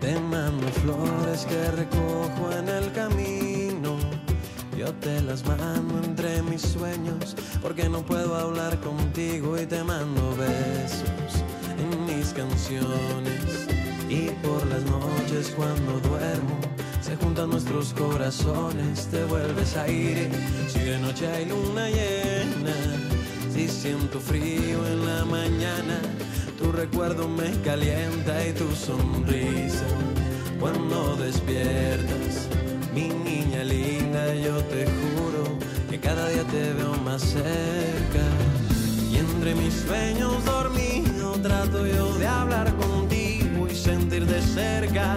Te mando flores que recojo en el camino. Yo te las mando entre mis sueños porque no puedo hablar contigo y te mando besos en mis canciones. Y por las noches cuando duermo se juntan nuestros corazones, te vuelves a ir. Si de noche hay luna llena, si siento frío en la mañana, tu recuerdo me calienta y tu sonrisa. Cuando despiertas, mi niña linda, yo te juro que cada día te veo más cerca. Y entre mis sueños dormido trato yo de hablar contigo y sentir de cerca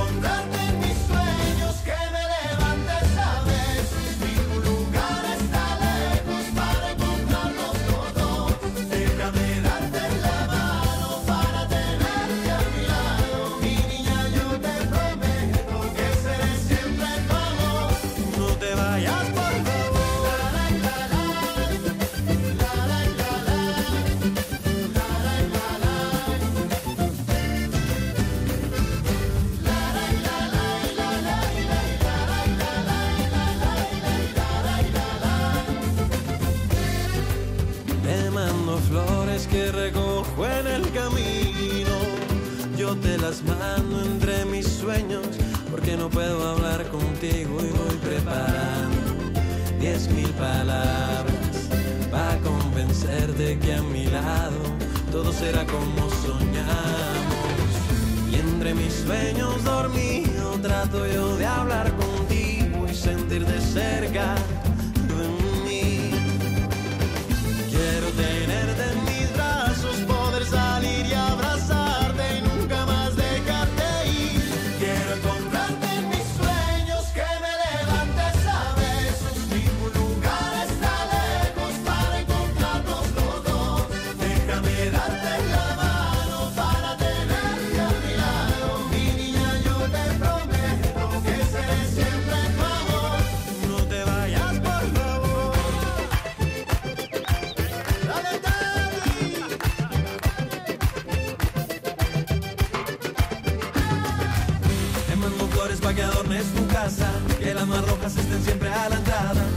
bondade. Flores que recojo en el camino. Yo te las mando entre mis sueños porque no puedo hablar contigo y voy preparando diez mil palabras para convencerte que a mi lado todo será como soñamos. Y entre mis sueños dormido trato yo de hablar contigo y sentir de cerca para que adornes tu casa, que las más rojas estén siempre a la entrada.